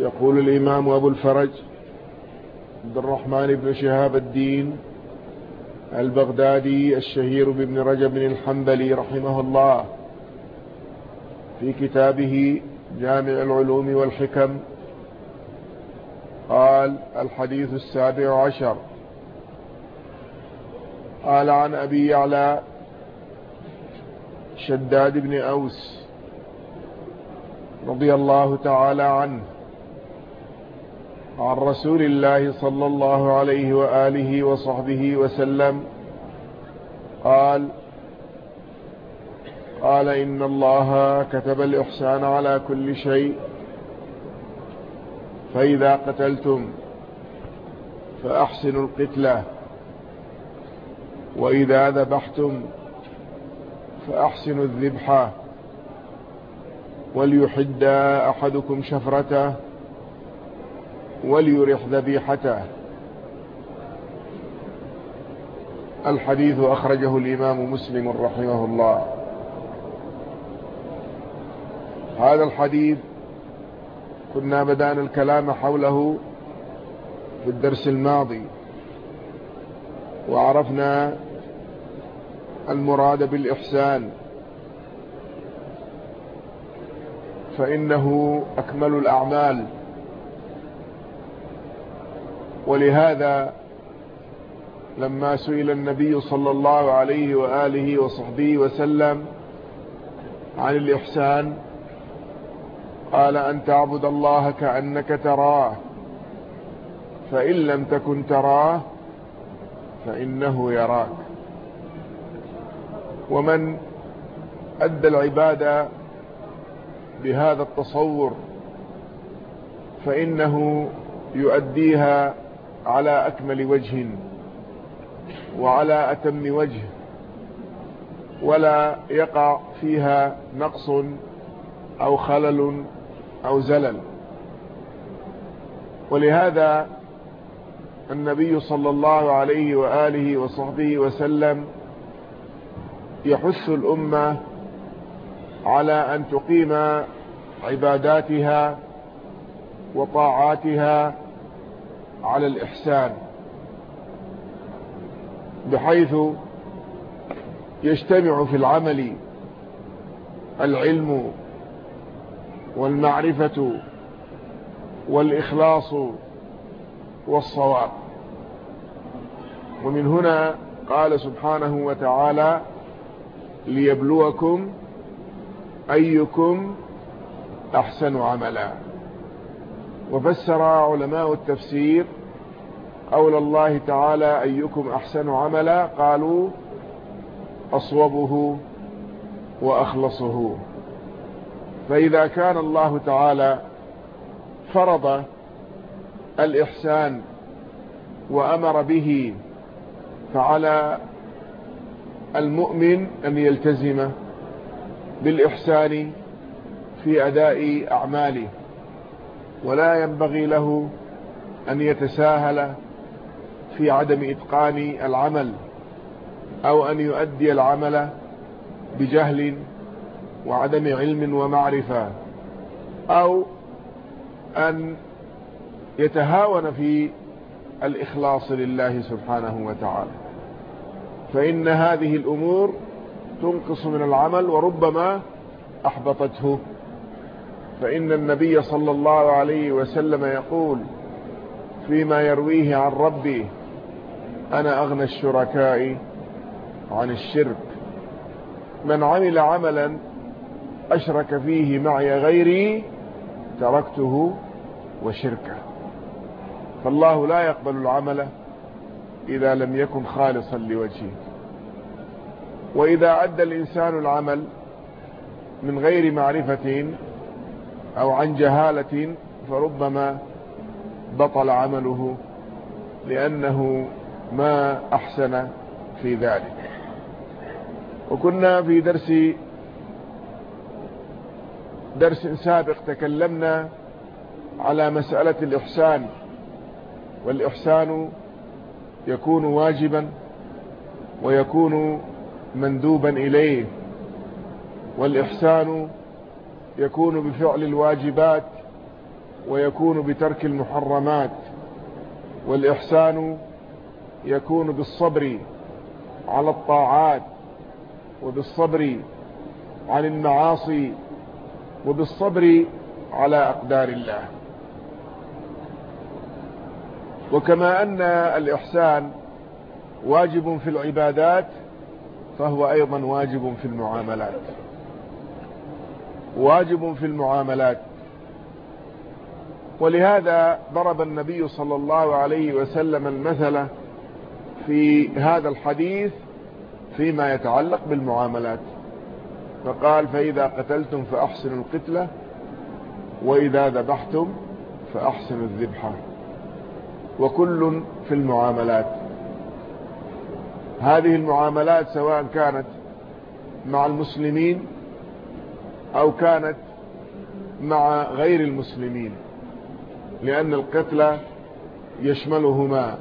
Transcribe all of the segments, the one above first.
يقول الإمام أبو الفرج عبد الرحمن بن شهاب الدين البغدادي الشهير بابن رجب الحنبلي رحمه الله في كتابه جامع العلوم والحكم. قال الحديث السابع عشر. قال عن أبي يعلى شداد بن أوس رضي الله تعالى عنه عن رسول الله صلى الله عليه وآله وصحبه وسلم قال قال إن الله كتب الإحسان على كل شيء فإذا قتلتم فأحسنوا القتلة وإذا ذبحتم فأحسنوا الذبحة وليحد أحدكم شفرته وليرح ذبيحته. الحديث أخرجه الإمام مسلم رحمه الله. هذا الحديث كنا بدأنا الكلام حوله في الدرس الماضي وعرفنا المراد بالإحسان. فإنه أكمل الأعمال. ولهذا لما سئل النبي صلى الله عليه وآله وصحبه وسلم عن الإحسان قال أن تعبد الله كأنك تراه فإن لم تكن تراه فإنه يراك. ومن أدى العبادة بهذا التصور فإنه يؤديها على أكمل وجه وعلى أتم وجه ولا يقع فيها نقص أو خلل أو زلل. ولهذا النبي صلى الله عليه وآله وصحبه وسلم يحث الأمة على أن تقيم عباداتها وطاعاتها على الإحسان بحيث يجتمع في العمل العلم والمعرفة والإخلاص والصواب. ومن هنا قال سبحانه وتعالى ليبلوكم أيكم أحسن عملا. وفسر علماء التفسير قول الله تعالى أيكم أحسن عملا قالوا أصوبه وأخلصه. فإذا كان الله تعالى فرض الإحسان وأمر به فعلى المؤمن أن يلتزم بالإحسان في أداء أعماله ولا ينبغي له أن يتساهل في عدم إتقان العمل أو أن يؤدي العمل بجهل وعدم علم ومعرفة أو أن يتهاون في الإخلاص لله سبحانه وتعالى. فإن هذه الأمور تنقص من العمل وربما أحبطته. فإن النبي صلى الله عليه وسلم يقول فيما يرويه عن ربي أنا أغنى الشركاء عن الشرك. من عمل عملا أشرك فيه معي غيري تركته وشركه. فالله لا يقبل العمل إذا لم يكن خالصا لوجهه. وإذا أدى الإنسان العمل من غير معرفة أو عن جهالة فربما بطل عمله لأنه ما أحسن في ذلك. وكنا في درس درس سابق تكلمنا على مسألة الإحسان والإحسان يكون واجبا ويكون مندوبا إليه والإحسان يكون بفعل الواجبات ويكون بترك المحرمات والإحسان يكون بالصبر على الطاعات وبالصبر عن المعاصي وبالصبر على أقدار الله. وكما أن الإحسان واجب في العبادات فهو أيضا واجب في المعاملات. واجب في المعاملات. ولهذا ضرب النبي صلى الله عليه وسلم المثل في هذا الحديث فيما يتعلق بالمعاملات. فقال فإذا قتلتم فأحسنوا القتلة وإذا ذبحتم فأحسنوا الذبحة وكل في المعاملات. هذه المعاملات سواء كانت مع المسلمين أو كانت مع غير المسلمين لأن القتل يشملهما.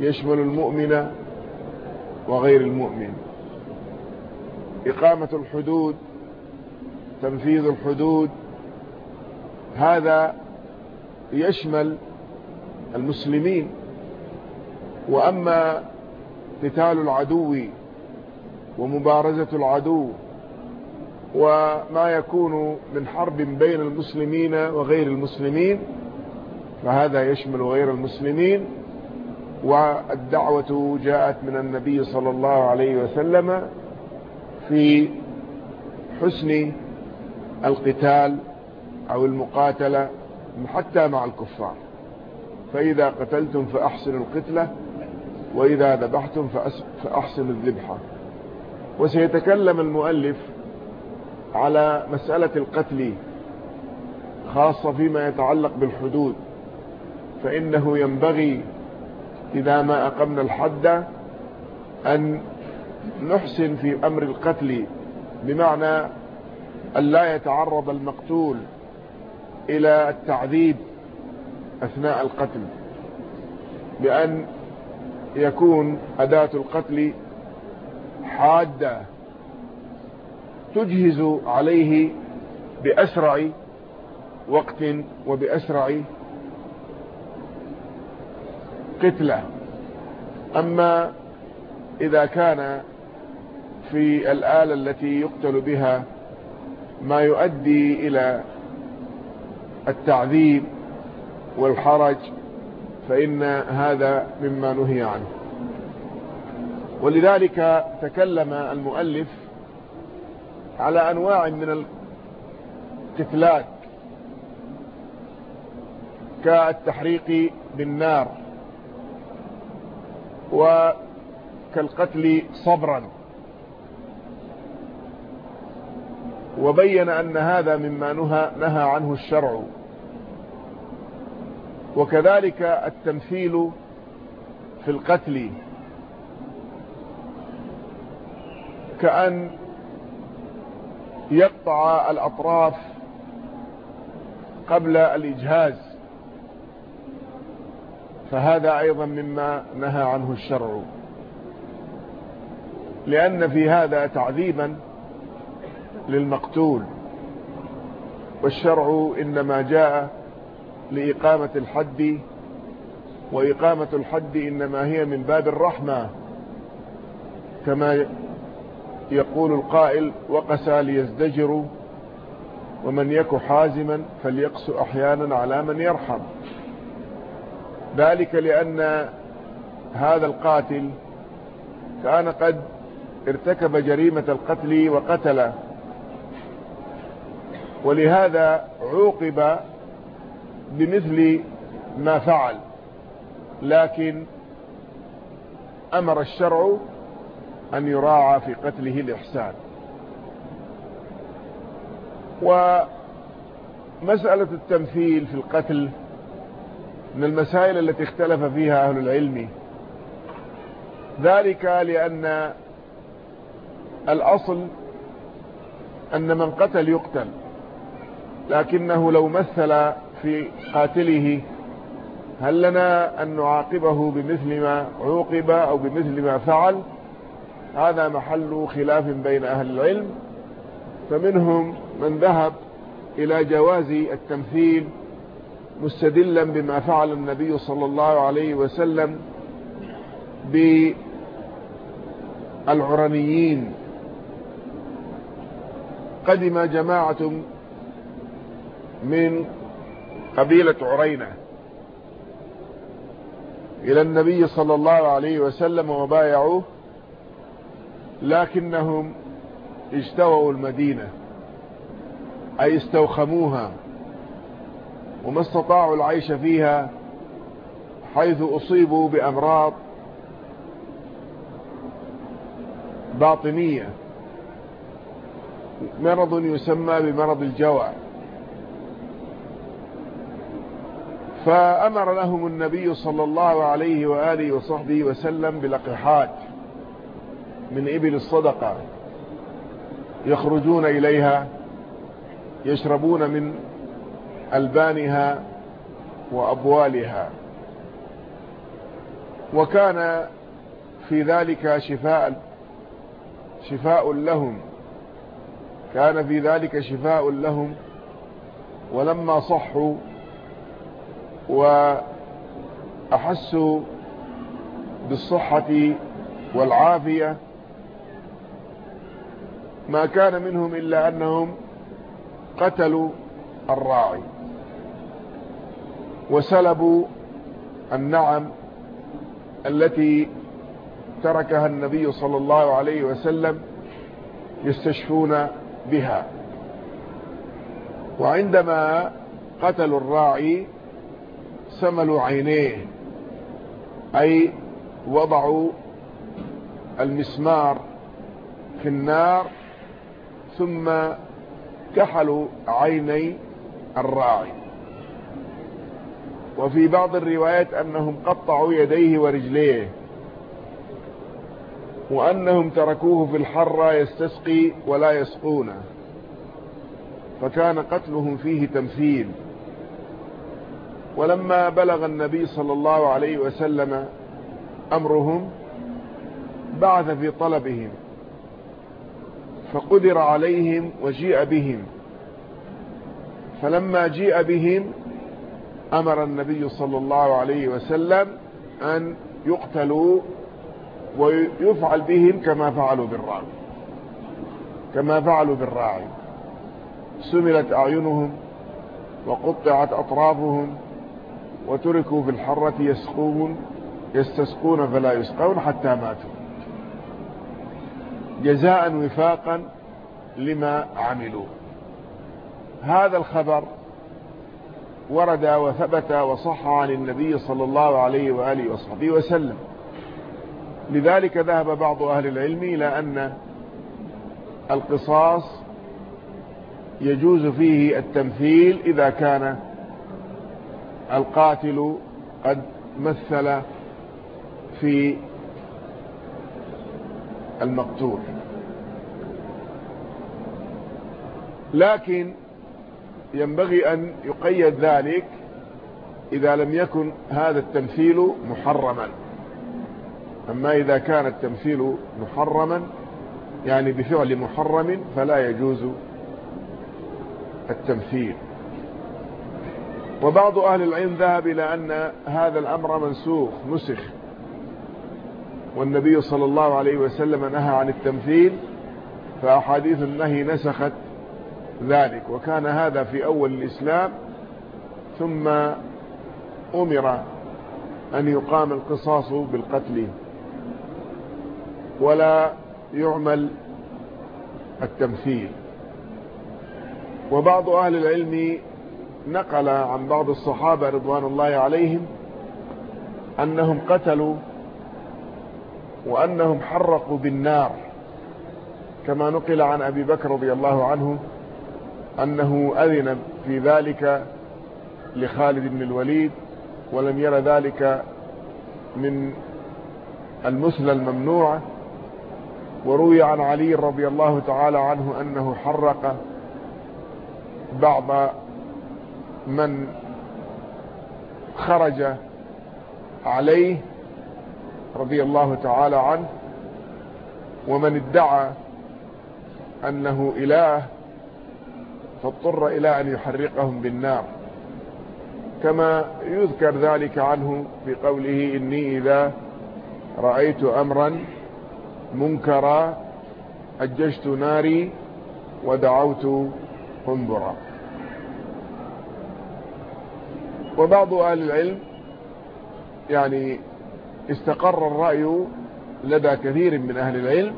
يشمل المؤمن وغير المؤمن. إقامة الحدود تنفيذ الحدود هذا يشمل المسلمين. وأما قتال العدو ومبارزة العدو وما يكون من حرب بين المسلمين وغير المسلمين فهذا يشمل غير المسلمين. والدعوة جاءت من النبي صلى الله عليه وسلم في حسن القتال أو المقاتلة حتى مع الكفار. فإذا قتلتم فأحسنوا القتلة وإذا ذبحتم فأحسنوا الذبحة وسيتكلم المؤلف على مسألة القتل خاصة فيما يتعلق بالحدود فإنه ينبغي إذا ما أقمنا الحد أن نحسن في أمر القتل بمعنى أن لا يتعرض المقتول إلى التعذيب أثناء القتل بأن يكون أداة القتل حادة تجهز عليه بأسرع وقت وبأسرع قتلة. أما إذا كان في الآلة التي يقتل بها ما يؤدي إلى التعذيب والحرج فإن هذا مما نهي عنه. ولذلك تكلم المؤلف على أنواع من القتلات كالتحريق بالنار. وكالقتل صبرا. وبين أن هذا مما نهى, نهى عنه الشرع. وكذلك التمثيل في القتل. كأن يقطع الأطراف قبل الإجهاز. فهذا أيضا مما نهى عنه الشرع. لأن في هذا تعذيبا للمقتول والشرع إنما جاء لإقامة الحد وإقامة الحد إنما هي من باب الرحمة كما يقول القائل وقسى ليزدجروا ومن يك حازما فليقس أحيانا على من يرحم ذلك لأن هذا القاتل كان قد ارتكب جريمة القتل وقتل. ولهذا عوقب بمثل ما فعل. لكن أمر الشرع أن يراعى في قتله الإحسان. ومسألة التمثيل في القتل من المسائل التي اختلف فيها أهل العلم. ذلك لأن الأصل أن من قتل يقتل لكنه لو مثل في قاتله هل لنا أن نعاقبه بمثل ما عوقب أو بمثل ما فعل؟ هذا محل خلاف بين أهل العلم. فمنهم من ذهب إلى جواز التمثيل مستدلا بما فعل النبي صلى الله عليه وسلم بالعرنيين قدم جماعة من قبيلة عرينة إلى النبي صلى الله عليه وسلم وبايعوه لكنهم اجتووا المدينة أي استوخموها. وما استطاعوا العيش فيها حيث أصيبوا بأمراض باطنية. مرض يسمى بمرض الجوع. فأمر لهم النبي صلى الله عليه وآله وصحبه وسلم بلقحات من إبل الصدقة. يخرجون إليها يشربون من ألبانها وأبوالها. وكان في ذلك شفاء شفاء لهم. كان في ذلك شفاء لهم. ولما صحوا وأحسوا بالصحة والعافية ما كان منهم إلا أنهم قتلوا الراعي. وسلبوا النعم التي تركها النبي صلى الله عليه وسلم يستشفون بها. وعندما قتلوا الراعي سملوا عينيه أي وضعوا المسمار في النار ثم كحلوا عيني الراعي. وفي بعض الروايات أنهم قطعوا يديه ورجليه وأنهم تركوه في الحرة يستسقي ولا يسقونه فكان قتلهم فيه تمثيل. ولما بلغ النبي صلى الله عليه وسلم أمرهم بعث في طلبهم فقدر عليهم وجيء بهم. فلما جيء بهم أمر النبي صلى الله عليه وسلم أن يقتلوا ويفعل بهم كما فعلوا بالراعي. كما فعلوا بالراعي. سملت أعينهم وقطعت أطرافهم وتركوا في الحرة يسقون يستسقون فلا يسقون حتى ماتوا. جزاء وفاقا لما عملوا. هذا الخبر ورد وثبت وصح عن النبي صلى الله عليه وآله وصحبه وسلم. لذلك ذهب بعض أهل العلم إلى أن القصاص يجوز فيه التمثيل إذا كان القاتل قد مثل في المقتول. لكن ينبغي أن يقيد ذلك إذا لم يكن هذا التمثيل محرما. أما إذا كان التمثيل محرما يعني بفعل محرم فلا يجوز التمثيل. وبعض أهل العلم ذهب إلى أن هذا الأمر منسوخ نسخ. والنبي صلى الله عليه وسلم نهى عن التمثيل فأحاديث النهي نسخت ذلك وكان هذا في أول الإسلام ثم أمر أن يقام القصاص بالقتل ولا يعمل التمثيل. وبعض أهل العلم نقل عن بعض الصحابة رضوان الله عليهم أنهم قتلوا وأنهم حرقوا بالنار كما نقل عن أبي بكر رضي الله عنه أنه أذن في ذلك لخالد بن الوليد ولم ير ذلك من المثلى الممنوعة وروي عن علي رضي الله تعالى عنه أنه حرق بعض من خرج عليه رضي الله تعالى عنه ومن ادعى أنه إله فاضطر إلى أن يحرقهم بالنار. كما يذكر ذلك عنه في قوله إني إذا رأيت أمرا منكرا أججت ناري ودعوت قنبرا وبعض أهل العلم يعني استقر الرأي لدى كثير من أهل العلم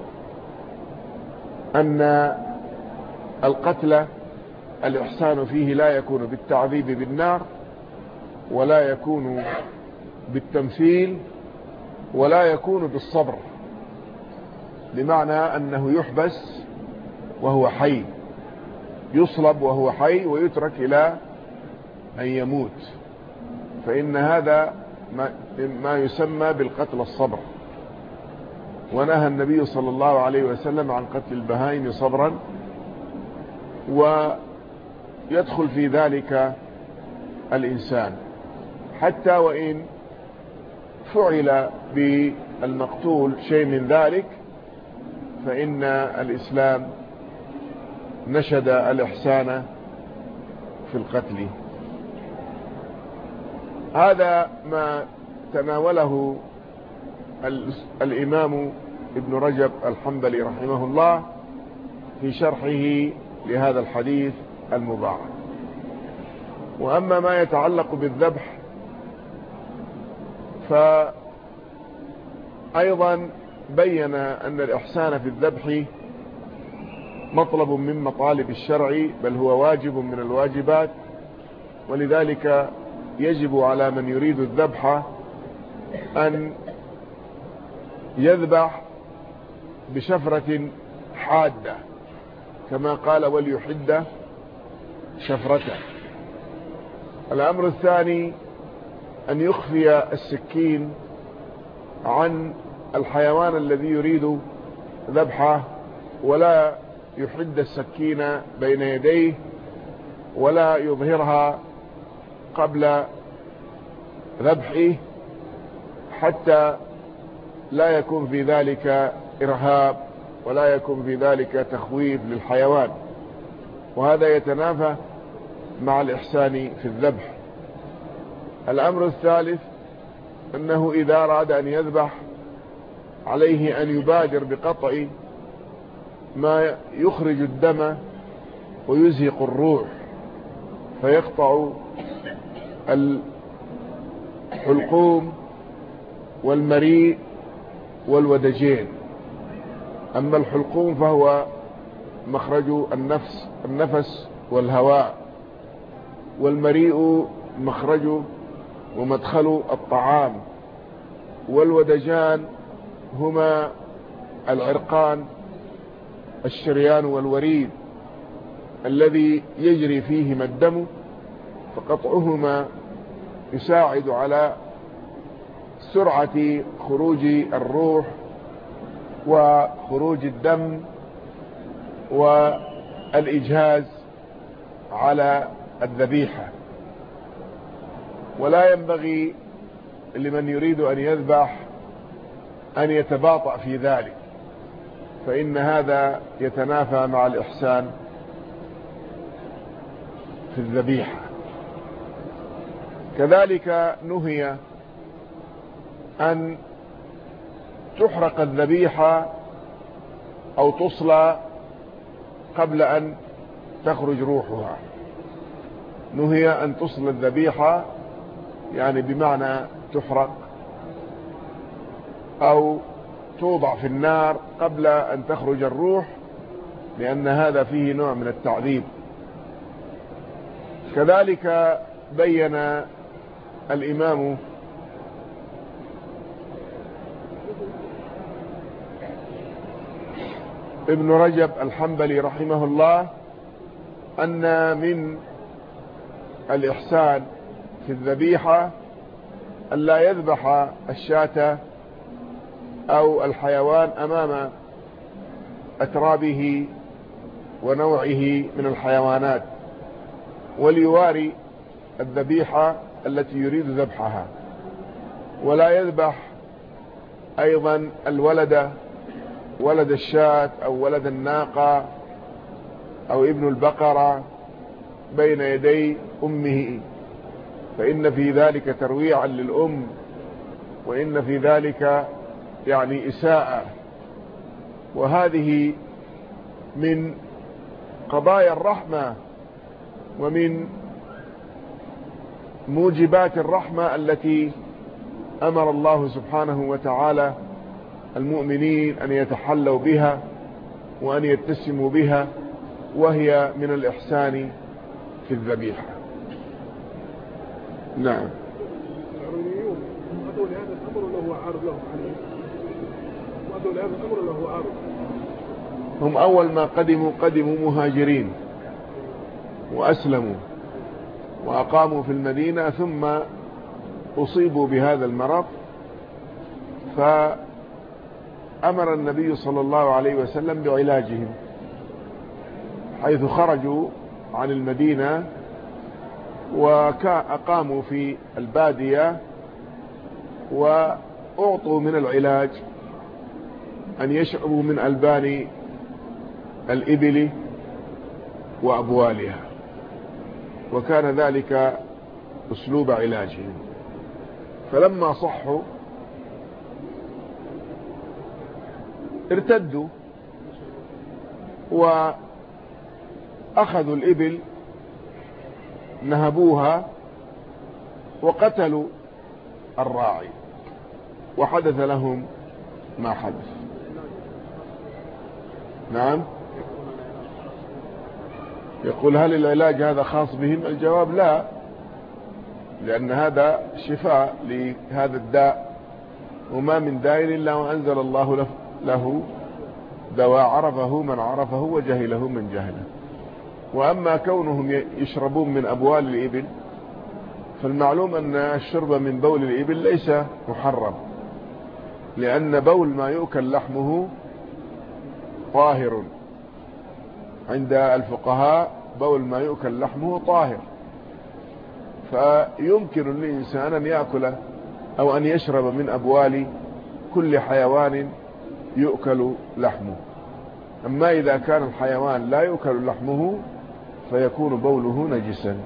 أن القتل الإحسان فيه لا يكون بالتعذيب بالنار ولا يكون بالتمثيل ولا يكون بالصبر بمعنى أنه يحبس وهو حي يصلب وهو حي ويترك إلى أن يموت. فإن هذا ما يسمى بالقتل الصبر. ونهى النبي صلى الله عليه وسلم عن قتل البهائم صبرا ويدخل في ذلك الإنسان. حتى وإن فعل بالمقتول شيء من ذلك فإن الإسلام نشد الإحسان في القتل. هذا ما تناوله الإمام ابن رجب الحنبلي رحمه الله في شرحه لهذا الحديث. المبارك وأما ما يتعلق بالذبح فأيضا بين أن الإحسان في الذبح مطلب من مطالب الشرع بل هو واجب من الواجبات ولذلك يجب على من يريد الذبح أن يذبح بشفرة حادة كما قال وليحد شفرته. الأمر الثاني أن يخفي السكين عن الحيوان الذي يريد ذبحه ولا يحد السكين بين يديه ولا يظهرها قبل ذبحه حتى لا يكون في ذلك إرهاب ولا يكون في ذلك تخويف للحيوان. وهذا يتنافى مع الإحسان في الذبح. الأمر الثالث أنه إذا أراد أن يذبح عليه أن يبادر بقطع ما يخرج الدم ويزهق الروح فيقطع الحلقوم والمريء والودجين. أما الحلقوم فهو مخرج النفس النفس والهواء والمريء مخرج ومدخل الطعام والودجان هما العرقان الشريان والوريد الذي يجري فيهما الدم فقطعهما يساعد على سرعة خروج الروح وخروج الدم والإجهاز على الذبيحة. ولا ينبغي لمن يريد أن يذبح أن يتباطأ في ذلك فإن هذا يتنافى مع الإحسان في الذبيحة. كذلك نهي أن تحرق الذبيحة أو تصلى قبل أن تخرج روحها. نهي أن تصل الذبيحة يعني بمعنى تحرق أو توضع في النار قبل أن تخرج الروح لأن هذا فيه نوع من التعذيب. كذلك بين الإمام ابن رجب الحنبلي رحمه الله أن من الإحسان في الذبيحة أن لا يذبح الشاة أو الحيوان أمام أترابه ونوعه من الحيوانات وليواري الذبيحة التي يريد ذبحها. ولا يذبح أيضا الولد ولد الشاة أو ولد الناقة أو ابن البقرة بين يدي أمه. فإن في ذلك ترويعا للأم وإن في ذلك يعني إساءة. وهذه من قضايا الرحمة ومن موجبات الرحمة التي أمر الله سبحانه وتعالى المؤمنين أن يتحلوا بها وأن يتسموا بها وهي من الإحسان في الذبيحة. نعم. هم أول ما قدموا قدموا مهاجرين وأسلموا وأقاموا في المدينة ثم أصيبوا بهذا المرض فأمر النبي صلى الله عليه وسلم بعلاجهم حيث خرجوا عن المدينة وأقاموا في البادية وأعطوا من العلاج أن يشعبوا من ألبان الإبل وأبوالها وكان ذلك أسلوب علاجهم. فلما صحوا ارتدوا وأخذوا الإبل نهبوها وقتلوا الراعي وحدث لهم ما حدث. نعم. يقول هل العلاج هذا خاص بهم؟ الجواب لا لأن هذا شفاء لهذا الداء وما من داء إلا وأنزل الله له دواء عرفه من عرفه وجهله من جهله. وأما كونهم يشربون من أبوال الإبل فالمعلوم أن الشرب من بول الإبل ليس محرم لأن بول ما يؤكل لحمه طاهر. عند الفقهاء بول ما يؤكل لحمه طاهر. فيمكن للإنسان أن يأكل أو أن يشرب من أبوال كل حيوان يؤكل لحمه. أما إذا كان الحيوان لا يؤكل لحمه فيكون بوله نجسا.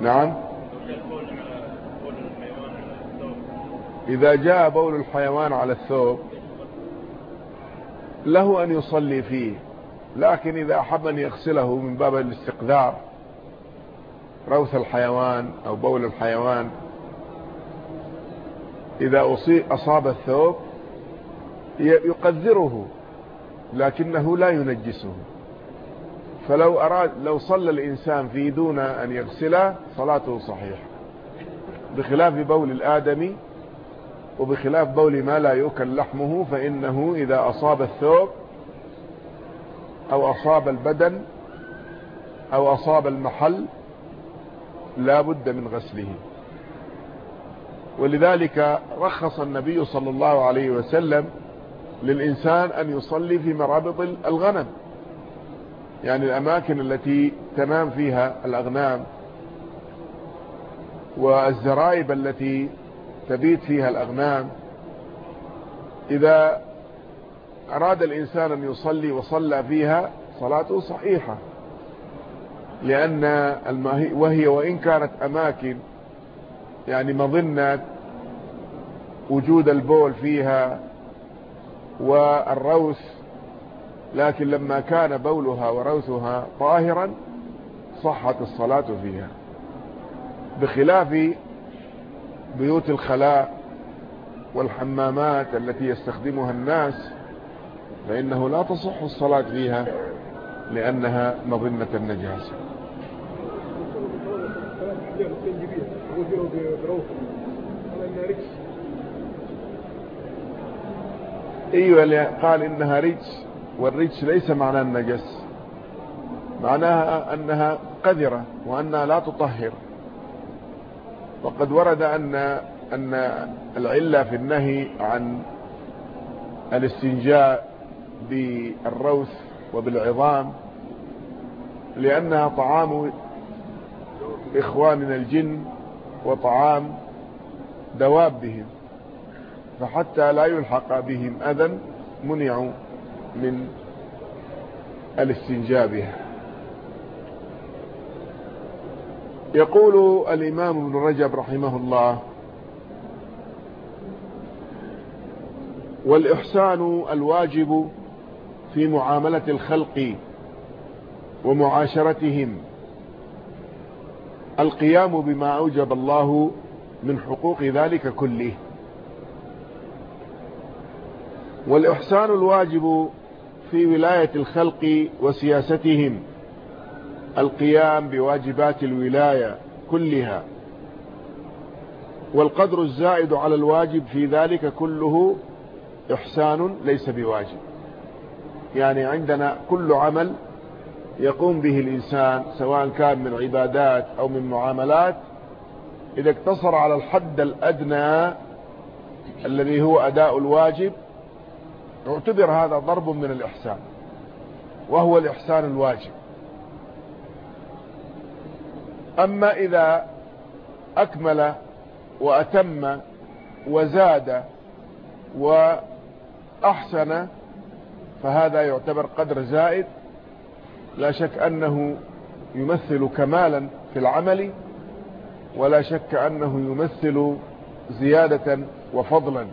نعم. إذا جاء بول الحيوان على الثوب له أن يصلي فيه لكن إذا أحب أن يغسله من باب الاستقذار روث الحيوان أو بول الحيوان. إذا أصاب الثوب يقذره لكنه لا ينجسه. فلو أراد لو صلى الإنسان فيه دون أن يغسله صلاته صحيحة. بخلاف بول الآدمي وبخلاف بول ما لا يؤكل لحمه فإنه إذا أصاب الثوب أو أصاب البدن أو أصاب المحل لا بد من غسله. ولذلك رخص النبي صلى الله عليه وسلم للإنسان أن يصلي في مرابط الغنم. يعني الأماكن التي تنام فيها الأغنام والزرائب التي تبيت فيها الأغنام. إذا أراد الإنسان أن يصلي وصلى فيها صلاته صحيحة. لأن وهي وإن كانت أماكن يعني مظنة وجود البول فيها والروث لكن لما كان بولها وروثها طاهرا صحت الصلاة فيها. بخلاف بيوت الخلاء والحمامات التي يستخدمها الناس فإنه لا تصح الصلاة فيها. لأنها مظنة النجاسة. أيوه قال إنها رجس والرجس ليس معناه النجس. معناها أنها قذرة وأنها لا تطهر. وقد ورد أن أن العلة في النهي عن الاستنجاء بالروث وبالعظام لأنها طعام إخواننا الجن وطعام دوابهم فحتى لا يلحق بهم أذى منعوا من الاستنجاء بها. يقول الإمام ابن رجب رحمه الله والإحسان الواجب في معاملة الخلق ومعاشرتهم. القيام بما أوجب الله من حقوق ذلك كله. والإحسان الواجب في ولاية الخلق وسياستهم القيام بواجبات الولاية كلها. والقدر الزائد على الواجب في ذلك كله إحسان ليس بواجب. يعني عندنا كل عمل يقوم به الإنسان سواء كان من عبادات أو من معاملات إذا اقتصر على الحد الأدنى الذي هو أداء الواجب يعتبر هذا ضرب من الإحسان وهو الإحسان الواجب. أما إذا أكمل وأتم وزاد وأحسن فهذا يعتبر قدر زائد. لا شك أنه يمثل كمالا في العمل ولا شك أنه يمثل زيادة وفضلا.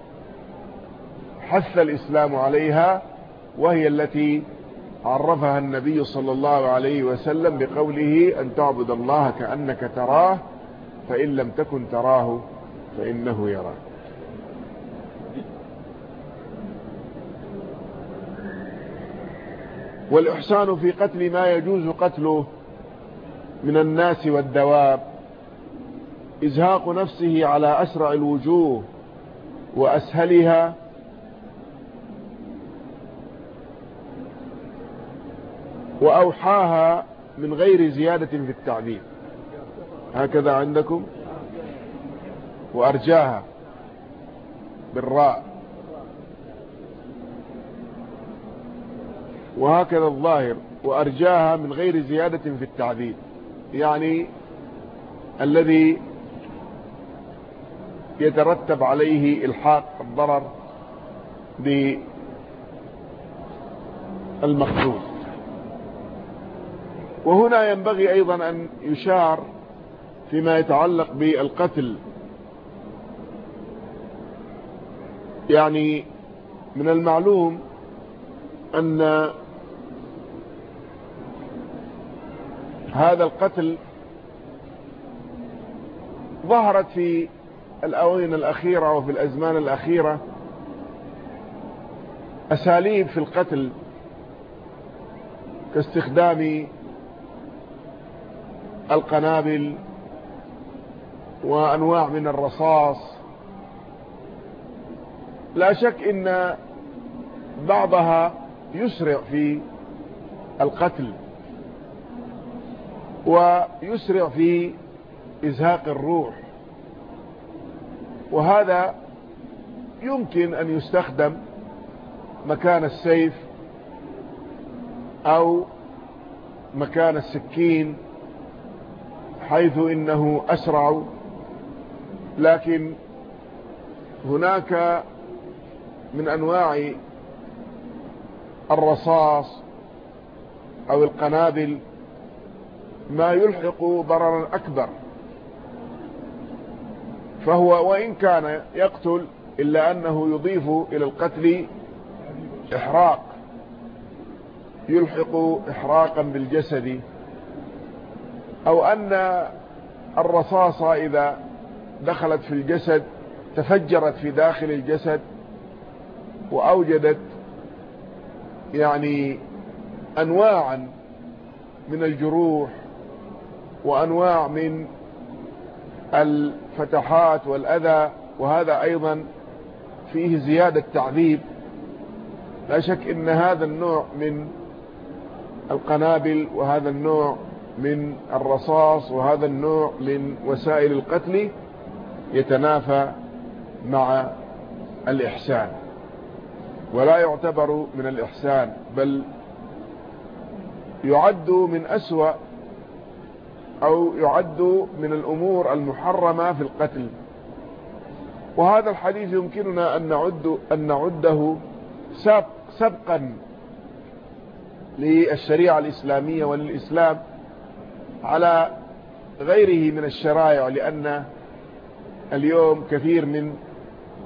حث الإسلام عليها وهي التي عرفها النبي صلى الله عليه وسلم بقوله أن تعبد الله كأنك تراه فإن لم تكن تراه فإنه يراك. والإحسان في قتل ما يجوز قتله من الناس والدواب. إزهاق نفسه على أسرع الوجوه وأسهلها وأوحاها من غير زيادة في التعذيب. هكذا عندكم؟ وأرجاها بالراء. وهكذا الظاهر وأرجاها من غير زيادة في التعذيب. يعني الذي يترتب عليه إلحاق الضرر بالمقصود وهنا ينبغي أيضا أن يشار فيما يتعلق بالقتل. يعني من المعلوم أن هذا القتل ظهرت في الأوين الأخيرة وفي الأزمان الأخيرة. أساليب في القتل كاستخدام القنابل وأنواع من الرصاص. لا شك إن بعضها يسرع في القتل. ويسرع في إزهاق الروح. وهذا يمكن أن يستخدم مكان السيف أو مكان السكين حيث إنه أسرع لكن هناك من أنواع الرصاص أو القنابل ما يلحق ضررا أكبر. فهو وإن كان يقتل إلا أنه يضيف إلى القتل إحراق. يلحق إحراقا بالجسد. أو أن الرصاصة إذا دخلت في الجسد تفجرت في داخل الجسد وأوجدت يعني أنواعا من الجروح وأنواع من الفتحات والأذى وهذا أيضا فيه زيادة تعذيب. لا شك إن هذا النوع من القنابل وهذا النوع من الرصاص وهذا النوع من وسائل القتل يتنافى مع الإحسان. ولا يعتبر من الإحسان بل يعد من أسوأ أو يعد من الأمور المحرمة في القتل. وهذا الحديث يمكننا أن, نعد أن نعده سبق سبقا للشريعة الإسلامية وللإسلام على غيره من الشرائع لأن اليوم كثير من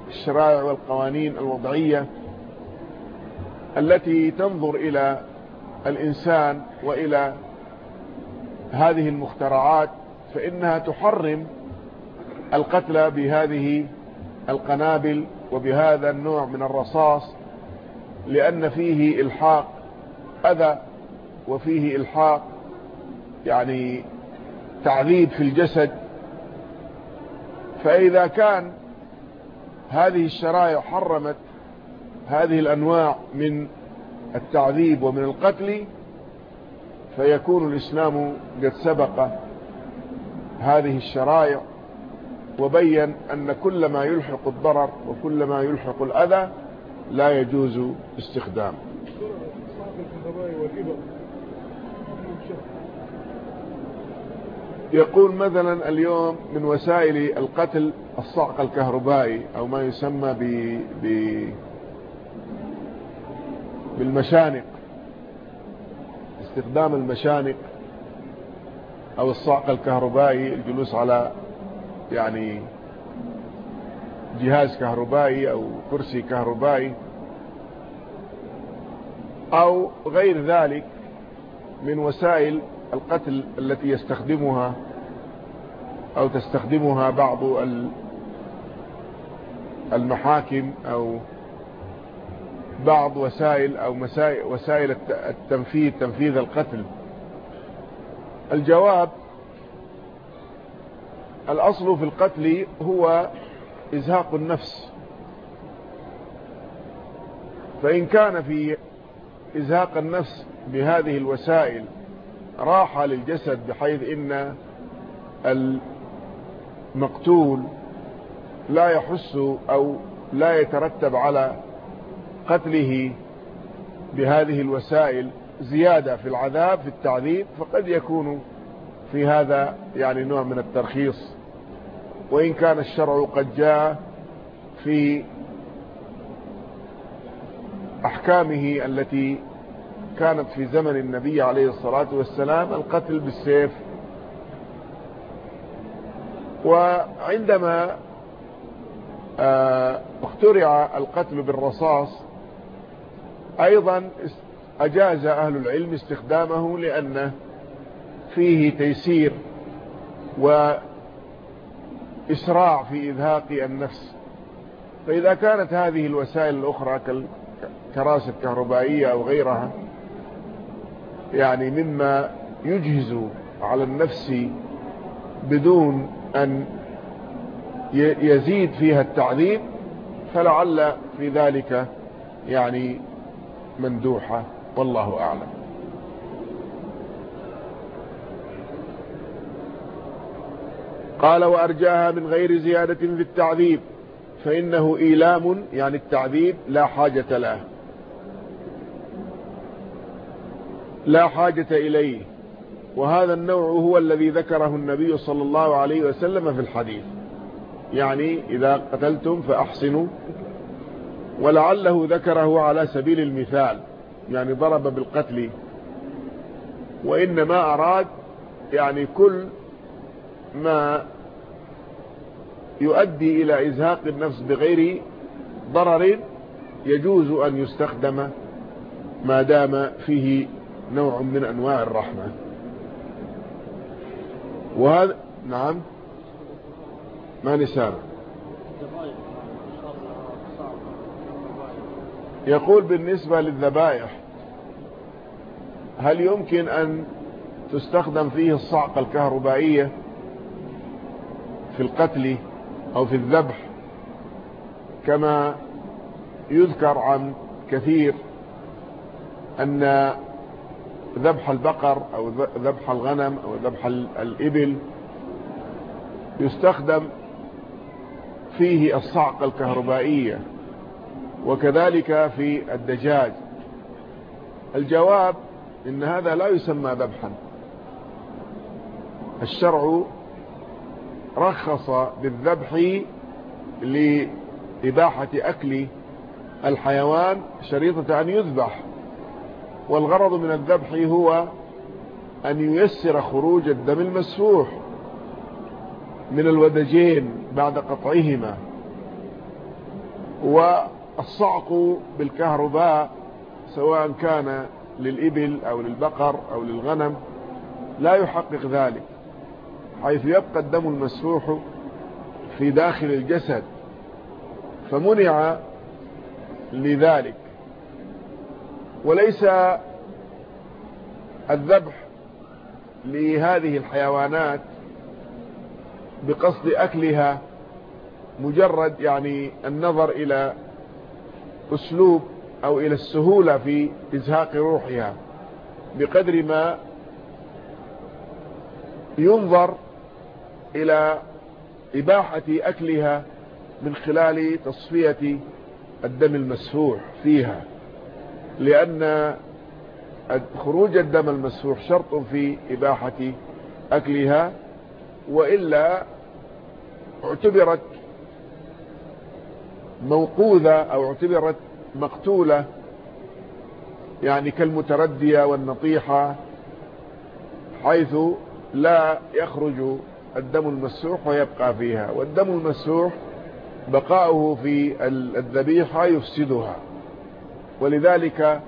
الشرائع والقوانين الوضعية التي تنظر إلى الإنسان وإلى هذه المخترعات فإنها تحرم القتل بهذه القنابل وبهذا النوع من الرصاص لأن فيه إلحاق أذى وفيه إلحاق يعني تعذيب في الجسد. فإذا كان هذه الشرائع حرمت هذه الأنواع من التعذيب ومن القتل فيكون الإسلام قد سبق هذه الشرائع وبين أن كل ما يلحق الضرر وكل ما يلحق الأذى لا يجوز استخدامه يقول مثلا اليوم من وسائل القتل الصعق الكهربائي أو ما يسمى ب... ب... بالمشانق. استخدام المشانق أو الصعق الكهربائي الجلوس على يعني جهاز كهربائي أو كرسي كهربائي أو غير ذلك من وسائل القتل التي يستخدمها أو تستخدمها بعض المحاكم أو بعض وسائل أو وسائل التنفيذ تنفيذ القتل. الجواب الأصل في القتل هو إزهاق النفس. فإن كان في إزهاق النفس بهذه الوسائل راحة للجسد بحيث إن المقتول لا يحس أو لا يترتب على قتله بهذه الوسائل زيادة في العذاب في التعذيب فقد يكون في هذا يعني نوع من الترخيص. وإن كان الشرع قد جاء في أحكامه التي كانت في زمن النبي عليه الصلاة والسلام القتل بالسيف. وعندما آه، اخترع القتل بالرصاص أيضا أجاز أهل العلم استخدامه لأنه فيه تيسير وإسراع في إذهاق النفس. فإذا كانت هذه الوسائل الأخرى كالكراسي الكهربائية أو غيرها يعني مما يجهز على النفس بدون أن يزيد فيها التعذيب فلعل في ذلك يعني مندوحة والله أعلم. قال وأرجاها من غير زيادة في التعذيب فإنه إيلام يعني التعذيب لا حاجة له. لا حاجة إليه. وهذا النوع هو الذي ذكره النبي صلى الله عليه وسلم في الحديث. يعني إذا قتلتم فأحسنوا ولعله ذكره على سبيل المثال يعني ضرب بالقتل. وإنما أراد يعني كل ما يؤدي إلى إزهاق النفس بغير ضرر يجوز أن يستخدم ما دام فيه نوع من أنواع الرحمة. وهذا نعم. ما نسامع يقول بالنسبة للذبائح هل يمكن أن تستخدم فيه الصعقة الكهربائية في القتل أو في الذبح؟ كما يذكر عن كثير أن ذبح البقر أو ذبح الغنم أو ذبح الإبل يستخدم فيه الصعقة الكهربائية. وكذلك في الدجاج. الجواب إن هذا لا يسمى ذبحا. الشرع رخص بالذبح لإباحة أكل الحيوان شريطة أن يذبح والغرض من الذبح هو أن ييسر خروج الدم المسفوح من الودجين بعد قطعهما والصعق بالكهرباء سواء كان للإبل أو للبقر أو للغنم لا يحقق ذلك حيث يبقى الدم المسفوح في داخل الجسد فمنع لذلك. وليس الذبح لهذه الحيوانات بقصد أكلها مجرد يعني النظر إلى أسلوب أو إلى السهولة في إزهاق روحها بقدر ما ينظر إلى إباحة أكلها من خلال تصفية الدم المسفوح فيها. لأن خروج الدم المسفوح شرط في إباحة أكلها وإلا اعتبرت موقوذة أو اعتبرت مقتولة يعني كالمتردية والنطيحة حيث لا يخرج الدم المسوح ويبقى فيها والدم المسوح بقاؤه في الذبيحة يفسدها. ولذلك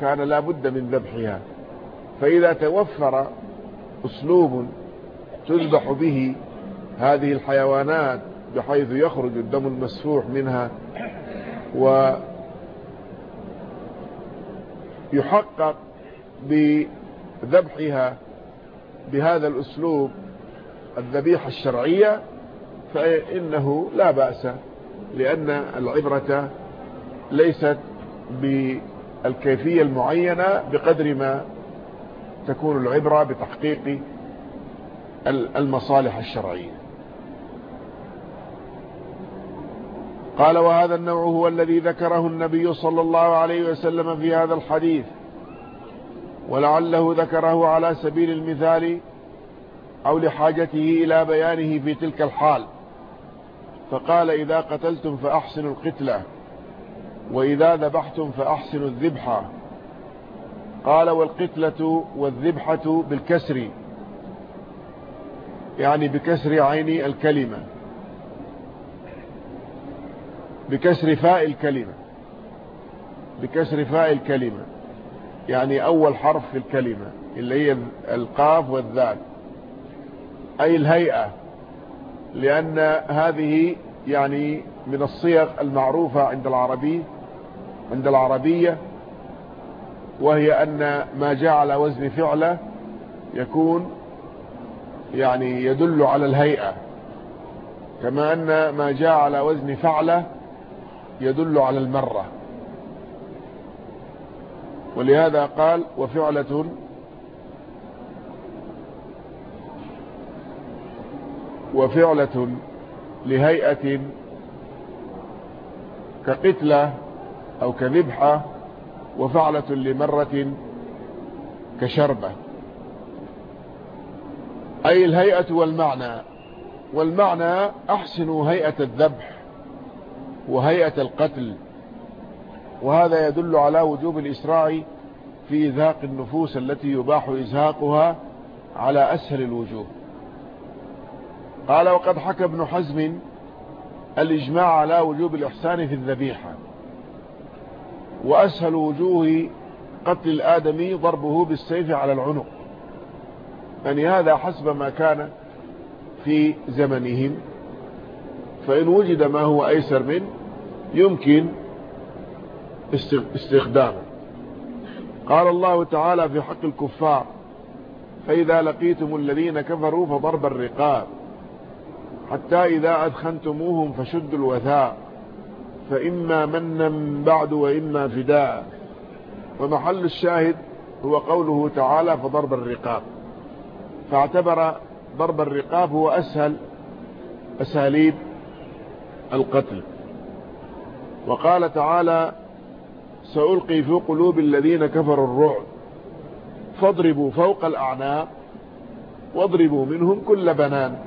كان لا بد من ذبحها. فإذا توفر أسلوب تذبح به هذه الحيوانات بحيث يخرج الدم المسفوح منها ويحقق بذبحها بهذا الأسلوب الذبيحة الشرعية فإنه لا بأس لأن العبرة ليست بالكيفية المعينة بقدر ما تكون العبرة بتحقيق المصالح الشرعية. قال وهذا النوع هو الذي ذكره النبي صلى الله عليه وسلم في هذا الحديث. ولعله ذكره على سبيل المثال أو لحاجته إلى بيانه في تلك الحال. فقال إذا قتلتم فأحسنوا القتلة وإذا ذبحتم فأحسنوا الذبحة قال والقتلة والذبحة بالكسر يعني بكسر عين الكلمة. بكسر فاء الكلمة. بكسر فاء الكلمة. يعني أول حرف في الكلمة اللي هي القاف والذال أي الهيئة. لأن هذه يعني من الصيغ المعروفة عند العربي عند العربية وهي أن ما جاء على وزن فعله يكون يعني يدل على الهيئة. كما أن ما جاء على وزن فعله يدل على المرة. ولهذا قال وفعلة وفعلة لهيئة كقتلة أو كذبحة وفعلة لمرة كشربة. أي الهيئة والمعنى. والمعنى أحسنوا هيئة الذبح. وهيئة القتل وهذا يدل على وجوب الإسراع في إذهاق النفوس التي يباح إزهاقها على أسهل الوجوه. قال وقد حكى ابن حزم الإجماع على وجوب الإحسان في الذبيحة وأسهل وجوه قتل الآدمي ضربه بالسيف على العنق. يعني هذا حسب ما كان في زمنهم. فإن وجد ما هو أيسر منه يمكن استخدامه. قال الله تعالى في حق الكفار فإذا لقيتم الذين كفروا فضرب الرقاب حتى إذا أدخنتموهم فشدوا الوثاء فإما منا بعد وإما فداء. ومحل الشاهد هو قوله تعالى فضرب الرقاب. فاعتبر ضرب الرقاب هو أسهل أساليب القتل. وقال تعالى سألقي في قلوب الذين كفروا الرعب. فاضربوا فوق الأعناق واضربوا منهم كل بنان.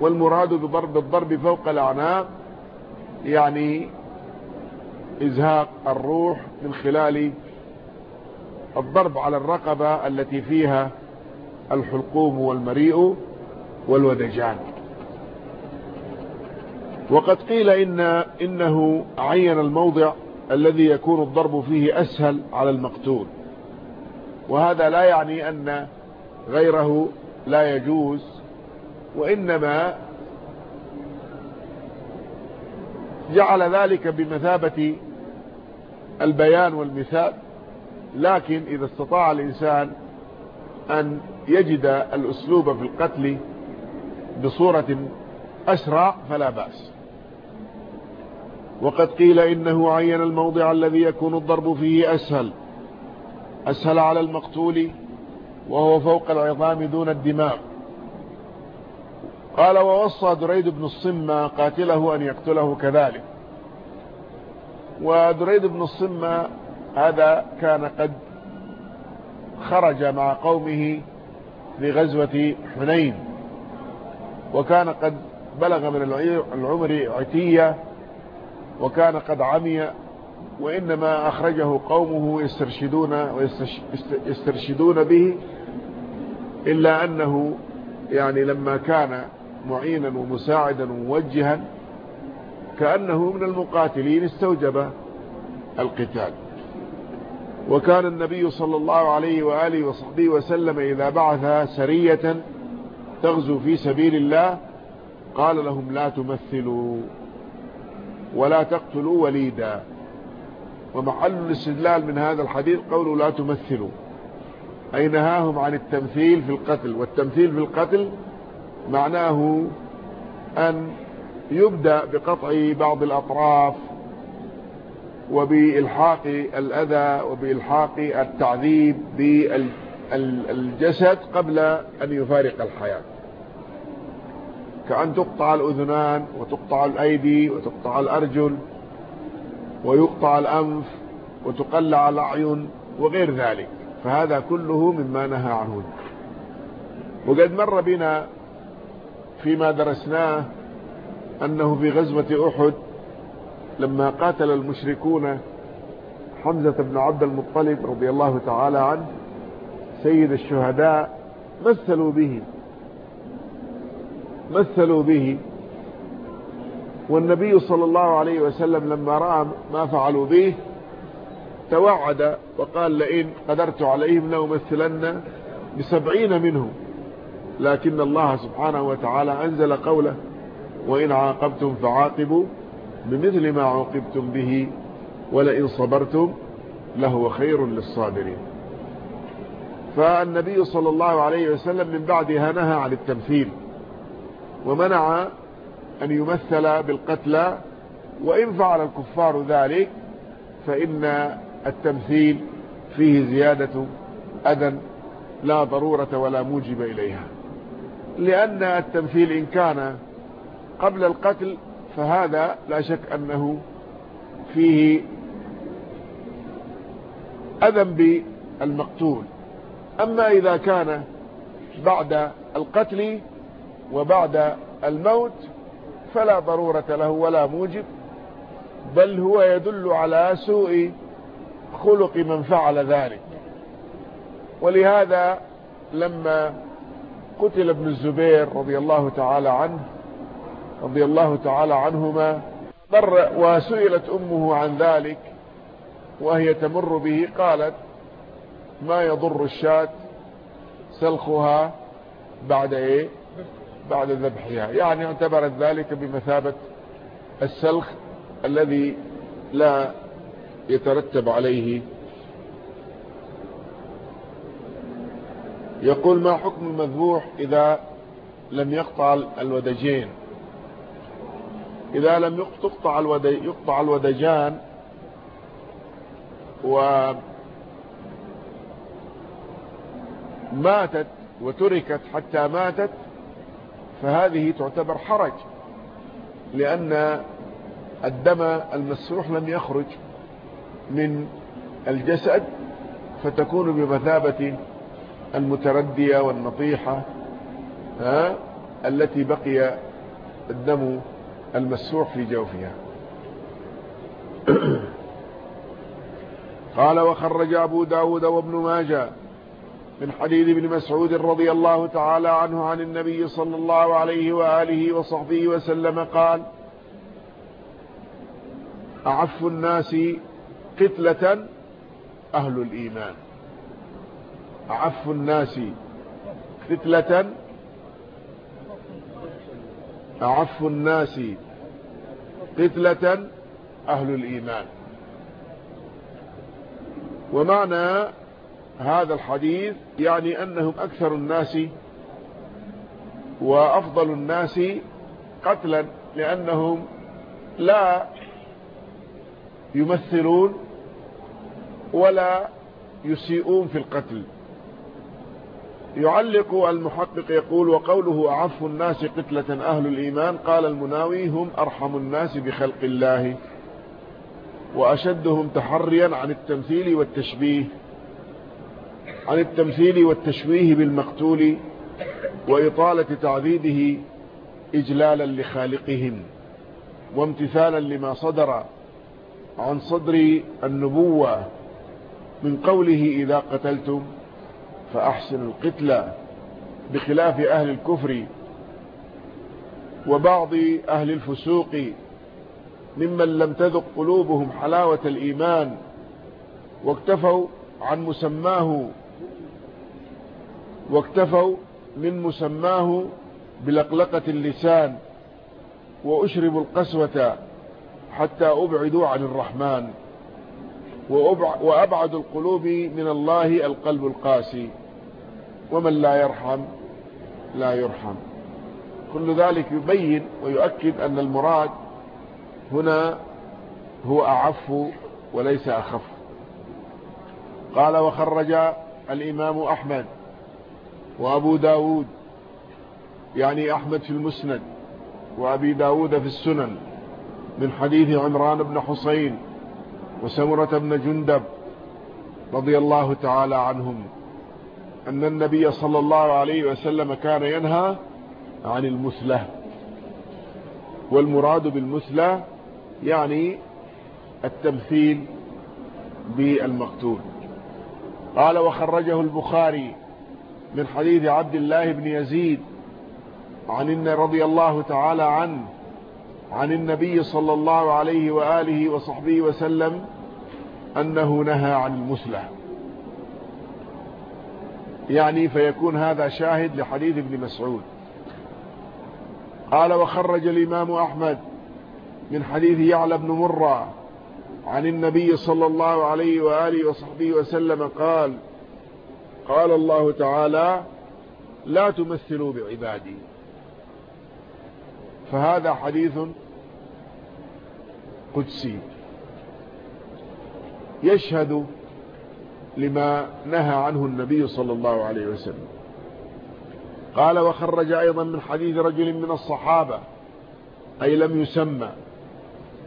والمراد بضرب الضرب فوق الأعناق يعني إزهاق الروح من خلال الضرب على الرقبة التي فيها الحلقوم والمريء والودجان. وقد قيل إن إنه عين الموضع الذي يكون الضرب فيه أسهل على المقتول. وهذا لا يعني أن غيره لا يجوز وإنما جعل ذلك بمثابة البيان والمثال. لكن إذا استطاع الإنسان أن يجد الأسلوب في القتل بصورة أسرع فلا بأس. وقد قيل إنه عين الموضع الذي يكون الضرب فيه أسهل. أسهل على المقتول وهو فوق العظام دون الدماغ. قال ووصى دريد بن الصمة قاتله أن يقتله كذلك. ودريد بن الصمة هذا كان قد خرج مع قومه لغزوة حنين وكان قد بلغ من العمر عتية وكان قد عمي وإنما أخرجه قومه يسترشدون, ويسترشدون به إلا أنه يعني لما كان معينا ومساعدا وموجها كأنه من المقاتلين استوجب القتال. وكان النبي صلى الله عليه وآله وصحبه وسلم إذا بعث سرية تغزو في سبيل الله قال لهم لا تمثلوا. ولا تقتلوا وليدا. ومحل الاستدلال من هذا الحديث قوله لا تمثلوا. أي نهاهم عن التمثيل في القتل؟ والتمثيل في القتل معناه أن يبدأ بقطع بعض الأطراف وبإلحاق الأذى وبإلحاق التعذيب بالجسد قبل أن يفارق الحياة. كأن تقطع الأذنان وتقطع الأيدي وتقطع الأرجل ويقطع الأنف وتقلع الأعين وغير ذلك فهذا كله مما نهى عنه. وقد مر بنا فيما درسناه أنه في غزوة أحد لما قاتل المشركون حمزة بن عبد المطلب رضي الله تعالى عنه سيد الشهداء مثلوا به. مثلوا به. والنبي صلى الله عليه وسلم لما رأى ما فعلوا به توعد وقال لئن قدرت عليهم لأمثلن بسبعين منهم. لكن الله سبحانه وتعالى أنزل قوله وإن عاقبتم فعاقبوا بمثل ما عوقبتم به ولئن صبرتم لهو خير للصابرين. فالنبي صلى الله عليه وسلم من بعدها نهى عن التمثيل. ومنع أن يمثل بالقتلى وإن فعل الكفار ذلك فإن التمثيل فيه زيادة أذى لا ضرورة ولا موجب إليها. لأن التمثيل إن كان قبل القتل فهذا لا شك أنه فيه أذى بالمقتول. أما إذا كان بعد القتل وبعد الموت فلا ضرورة له ولا موجب بل هو يدل على سوء خلق من فعل ذلك. ولهذا لما قتل ابن الزبير رضي الله تعالى عنه رضي الله تعالى عنهما مر وسئلت أمه عن ذلك وهي تمر به قالت ما يضر الشاة سلخها بعد إيه؟ بعد ذبحها. يعني اعتبرت ذلك بمثابة السلخ الذي لا يترتب عليه. يقول ما حكم المذبوح إذا لم يقطع الودجين؟ إذا لم يقطع يقطع الودجان وماتت وتركت حتى ماتت فهذه تعتبر حرج لأن الدم المسروح لم يخرج من الجسد فتكون بمثابة المتردية والنطيحة ها التي بقي الدم المسروح في جوفها. قال وخرج أبو داود وابن ماجه من حديث ابن مسعود رضي الله تعالى عنه عن النبي صلى الله عليه وآله وصحبه وسلم قال أعف الناس قتلة أهل الإيمان. أعف الناس قتلة أعف الناس قتلة أهل الإيمان. ومعنى هذا الحديث يعني أنهم أكثر الناس وأفضل الناس قتلا لأنهم لا يمثلون ولا يسيئون في القتل. يعلق المحقق يقول وقوله أعف الناس قتلة أهل الإيمان قال المناوي هم أرحم الناس بخلق الله وأشدهم تحريا عن التمثيل والتشبيه. عن التمثيل والتشويه بالمقتول وإطالة تعذيبه إجلالا لخالقهم وامتثالا لما صدر عن صدر النبوة من قوله إذا قتلتم فأحسن القتلى بخلاف أهل الكفر وبعض أهل الفسوق ممن لم تذق قلوبهم حلاوة الإيمان واكتفوا عن مسماه واكتفوا من مسماه بلقلقة اللسان وأشربوا القسوة حتى أبعدوا عن الرحمن وأبعد القلوب من الله القلب القاسي. ومن لا يرحم لا يرحم. كل ذلك يبين ويؤكد أن المراد هنا هو أعف وليس أخف. قال وخرج الإمام أحمد وأبو داود يعني أحمد في المسند وأبي داود في السنن من حديث عمران بن حسين وسمرة بن جندب رضي الله تعالى عنهم أن النبي صلى الله عليه وسلم كان ينهى عن المثلة والمراد بالمثلة يعني التمثيل بالمقتول. قال وخرجه البخاري من حديث عبد الله بن يزيد عن إن رضي الله تعالى عنه عن النبي صلى الله عليه وآله وصحبه وسلم أنه نهى عن المسلح يعني فيكون هذا شاهد لحديث ابن مسعود. قال وخرج الإمام أحمد من حديث يعلى بن مرة عن النبي صلى الله عليه وآله وصحبه وسلم قال قال الله تعالى لا تمثلوا بعبادي. فهذا حديث قدسي. يشهد لما نهى عنه النبي صلى الله عليه وسلم. قال وخرج أيضا من حديث رجل من الصحابة أي لم يسمى.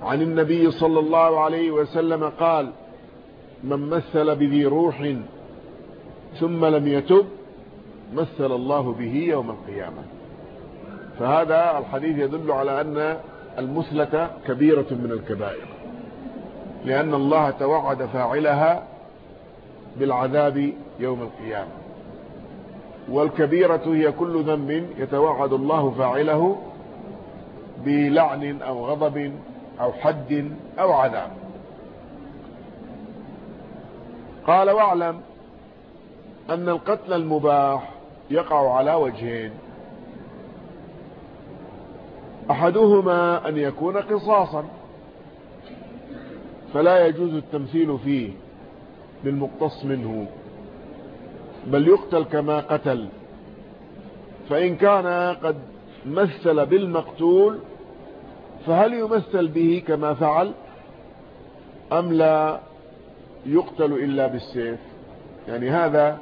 عن النبي صلى الله عليه وسلم قال من مثل بذي روح ثم لم يتب مثل الله به يوم القيامة. فهذا الحديث يدل على أن المثلة كبيرة من الكبائر لأن الله توعد فاعلها بالعذاب يوم القيامة. والكبيرة هي كل ذنب يتوعد الله فاعله بلعن أو غضب أو حد أو عذاب. قال واعلم أن القتل المباح يقع على وجهين. أحدهما أن يكون قصاصا. فلا يجوز التمثيل فيه بالمقتص منه بل يقتل كما قتل. فإن كان قد مثل بالمقتول فهل يمثل به كما فعل؟ أم لا يقتل إلا بالسيف؟ يعني هذا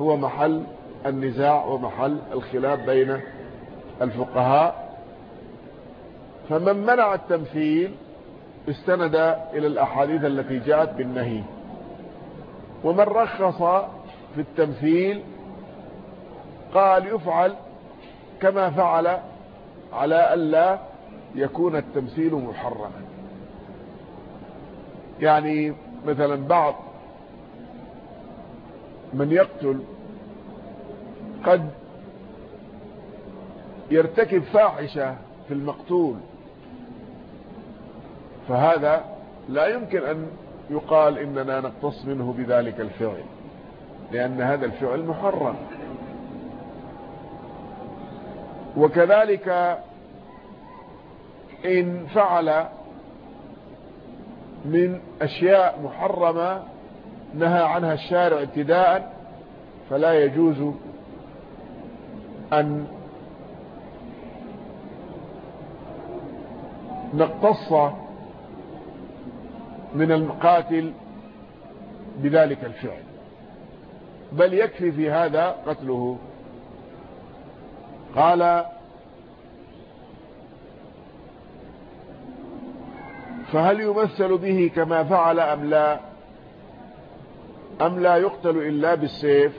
هو محل النزاع ومحل الخلاف بين الفقهاء. فمن منع التمثيل استند إلى الأحاديث التي جاءت بالنهي. ومن رخص في التمثيل قال يفعل كما فعل على ألا يكون التمثيل محرما. يعني مثلا بعض من يقتل قد يرتكب فاحشة في المقتول. فهذا لا يمكن أن يقال إننا نقتص منه بذلك الفعل لأن هذا الفعل محرم. وكذلك إن فعل من أشياء محرمة نهى عنها الشارع ابتداء فلا يجوز أن نقتص من المقاتل بذلك الفعل. بل يكفي في هذا قتله. قال فهل يمثل به كما فعل أم لا؟ أم لا يقتل إلا بالسيف؟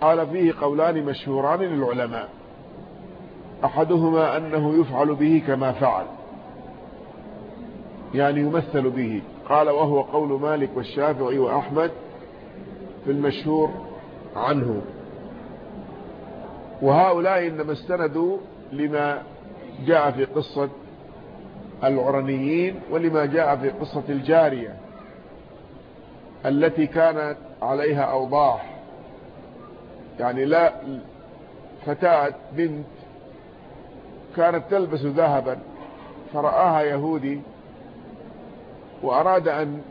قال فيه قولان مشهوران للعلماء. أحدهما أنه يفعل به كما فعل. يعني يمثل به. قال وهو قول مالك والشافعي وأحمد في المشهور عنه. وهؤلاء إنما استندوا لما جاء في قصة العرنيين ولما جاء في قصة الجارية التي كانت عليها أوضاح. يعني لا فتاة بنت كانت تلبس ذهبا فرآها يهودي وأراد أن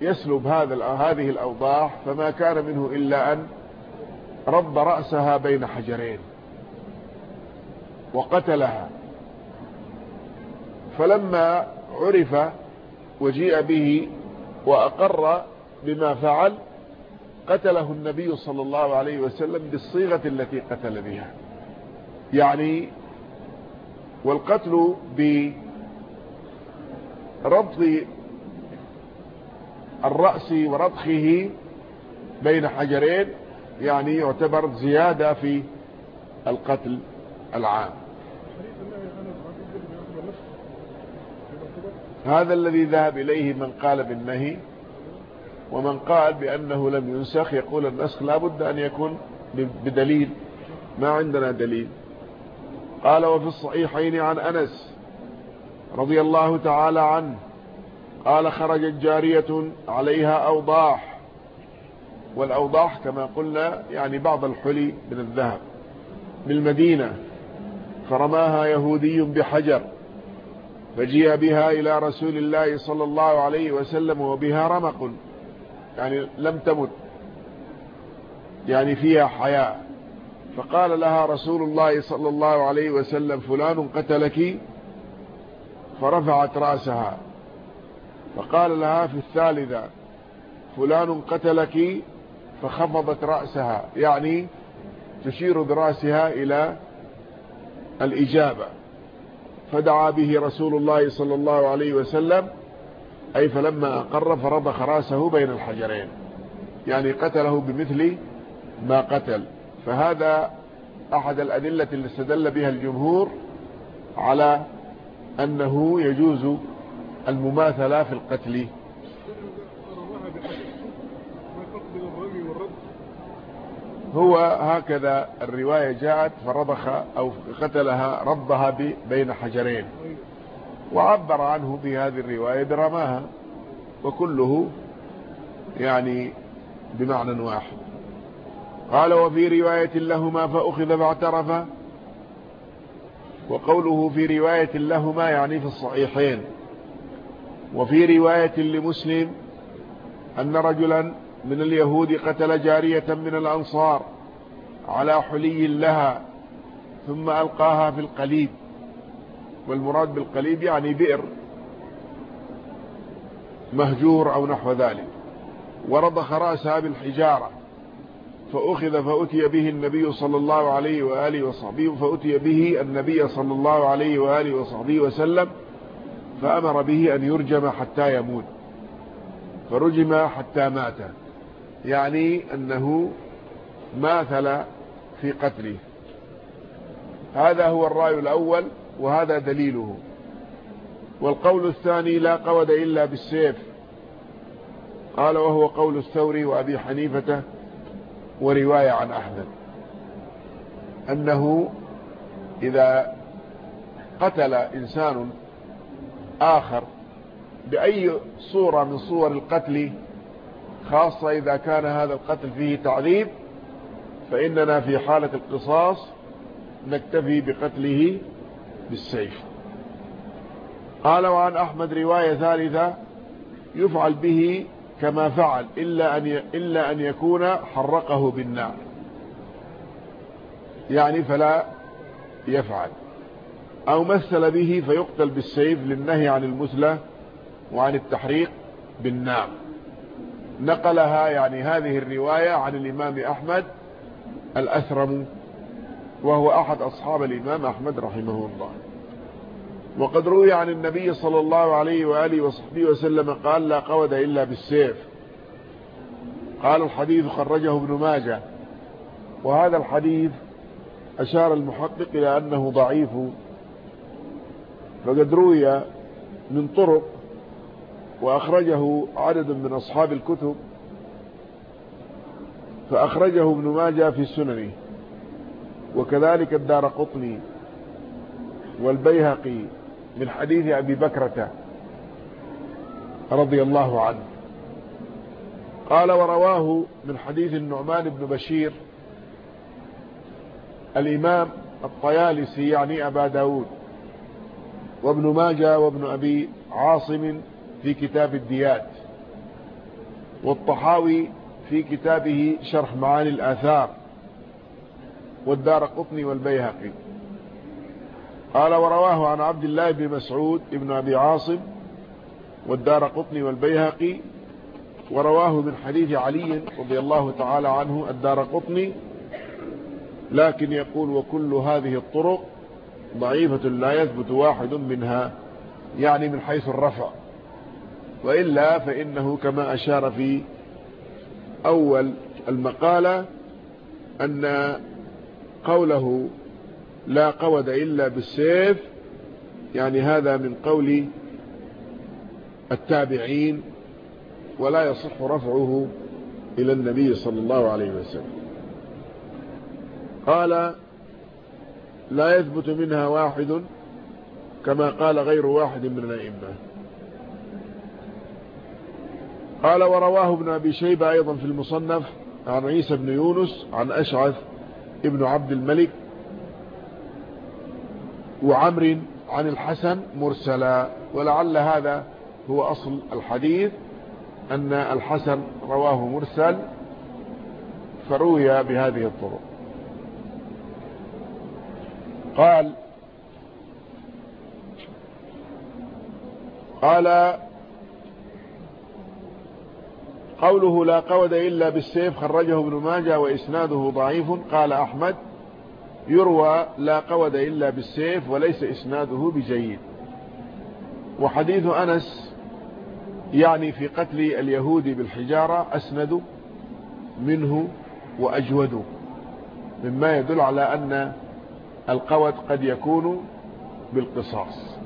يسلب هذا هذه الأوضاح فما كان منه إلا أن رب رأسها بين حجرين وقتلها. فلما عرف وجيء به وأقر بما فعل قتله النبي صلى الله عليه وسلم بالصيغة التي قتل بها. يعني والقتل بربط الرأس ورضخه بين حجرين يعني يعتبر زيادة في القتل العام. هذا الذي ذهب إليه من قال بالنهي ومن قال بأنه لم ينسخ يقول النسخ لا بد أن يكون بدليل ما عندنا دليل. قال وفي الصحيحين عن أنس رضي الله تعالى عنه قال خرجت جارية عليها أوضاح والأوضاح كما قلنا يعني بعض الحلي من الذهب بالمدينة فرماها يهودي بحجر. فجيء بها إلى رسول الله صلى الله عليه وسلم وبها رمق يعني لم تمت يعني فيها حياة فقال لها رسول الله صلى الله عليه وسلم فلان قتلك؟ فرفعت رأسها. فقال لها في الثالثة فلان قتلك؟ فخفضت رأسها يعني تشير برأسها إلى الإجابة. فدعا به رسول الله صلى الله عليه وسلم أي فلما أقر فرضخ رأسه بين الحجرين. يعني قتله بمثل ما قتل. فهذا أحد الأدلة اللي استدل بها الجمهور على أنه يجوز المماثلة في القتل. هو هكذا الرواية جاءت فرضخ أو قتلها ربها بين حجرين. وعبر عنه بهذه الرواية برماها. وكله يعني بمعنى واحد. قال وفي رواية لهما فأخذ فاعترف. وقوله في رواية لهما يعني في الصحيحين. وفي رواية لمسلم أن رجلا من اليهود قتل جارية من الأنصار على حلي لها ثم ألقاها في القليب. والمراد بالقليب يعني بئر مهجور أو نحو ذلك. ورضخ رأسها بالحجارة فأخذ فأتي به النبي صلى الله عليه وآله وصحبه فأتي به النبي صلى الله عليه وآله وصحبه وسلم فأمر به أن يرجم حتى يموت. فرجم حتى مات. يعني أنه ماثل في قتله. هذا هو الرأي الأول وهذا دليله. والقول الثاني لا قود إلا بالسيف. قال وهو قول الثوري وأبي حنيفة ورواية عن أحمد. أنه إذا قتل إنسان آخر بأي صورة من صور القتل خاصة إذا كان هذا القتل فيه تعذيب فإننا في حالة القصاص نكتفي بقتله بالسيف. قال وعن أحمد رواية ثالثة يفعل به كما فعل إلا أن, إلا أن يكون حرقه بالنار. يعني فلا يفعل. أو مثل به فيقتل بالسيف للنهي عن المثلة وعن التحريق بالنار. نقلها يعني هذه الرواية عن الإمام أحمد الأثرم وهو أحد أصحاب الإمام أحمد رحمه الله. وقد روي عن النبي صلى الله عليه وآله وصحبه وسلم قال لا قود إلا بالسيف قال الحديث خرجه ابن ماجه. وهذا الحديث أشار المحقق إلى أنه ضعيف. فقد روي من طرق وأخرجه عدد من أصحاب الكتب فأخرجه ابن ماجه في سننه وكذلك الدار قطني والبيهقي من حديث أبي بكرة رضي الله عنه. قال ورواه من حديث النعمان بن بشير الإمام الطيالسي يعني أبا داود وابن ماجه وابن أبي عاصم في كتاب الديات والطحاوي في كتابه شرح معاني الآثار والدار قطني والبيهقي. قال ورواه عن عبد الله بن مسعود ابن أبي عاصم والدار قطني والبيهقي. ورواه من حديث علي رضي الله تعالى عنه الدار قطني لكن يقول وكل هذه الطرق ضعيفة لا يثبت واحد منها يعني من حيث الرفع. وإلا فإنه كما أشار في أول المقالة أن قوله لا قود إلا بالسيف يعني هذا من قول التابعين ولا يصح رفعه إلى النبي صلى الله عليه وسلم. قال لا يثبت منها واحد كما قال غير واحد من الأئمة. قال ورواه ابن أبي شيبة أيضا في المصنف عن عيسى بن يونس عن أشعث ابن عبد الملك وعمر عن الحسن مرسلا ولعل هذا هو أصل الحديث أن الحسن رواه مرسل فروي بهذه الطرق. قال قال قوله لا قود إلا بالسيف خرجه ابن ماجه وإسناده ضعيف. قال أحمد يروى لا قود إلا بالسيف وليس إسناده بجيد. وحديث أنس يعني في قتل اليهود بالحجارة أسند منه وأجود. مما يدل على أن القود قد يكون بالقصاص.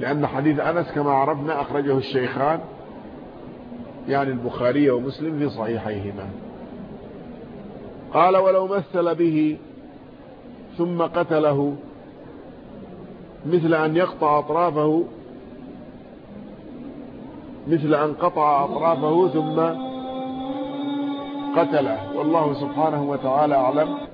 لأن حديث أنس كما عرفنا أخرجه الشيخان يعني البخاري ومسلم في صحيحيهما. قال ولو مثل به ثم قتله مثل أن يقطع أطرافه مثل أن قطع أطرافه ثم قتله. والله سبحانه وتعالى أعلم.